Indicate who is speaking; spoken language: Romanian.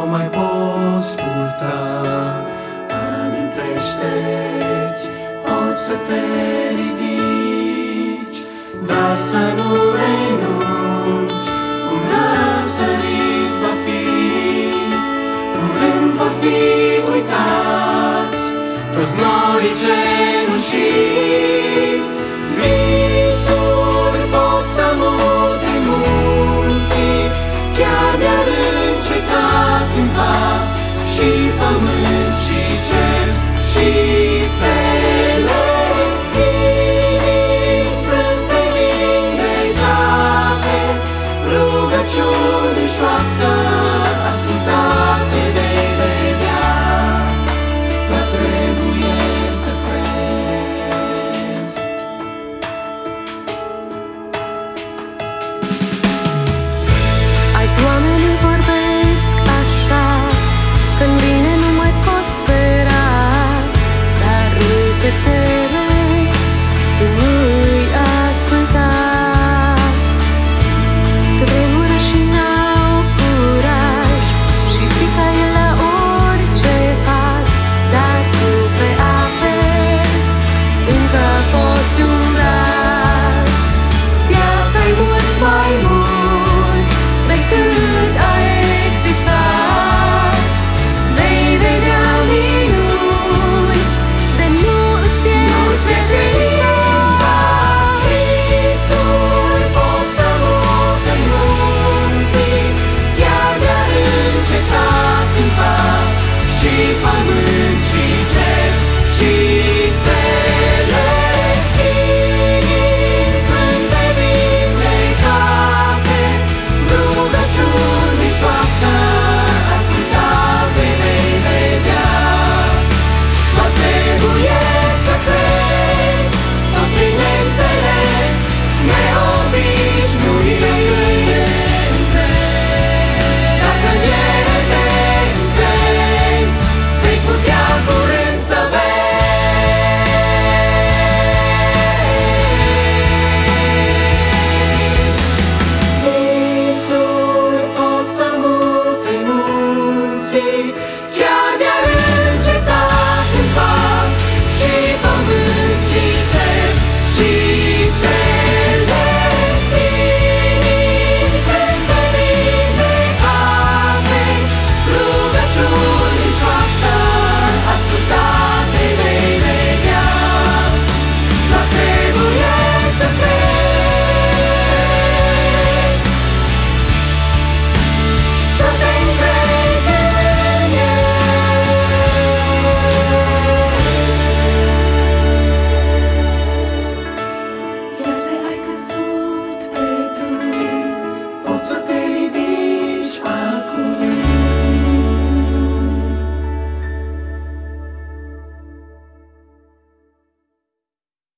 Speaker 1: nu mai poți purta. Amintește-ți, poți să te ridici Dar să nu renunți, un răsărit va fi Curând vor fi uitați. Toți norii cenușii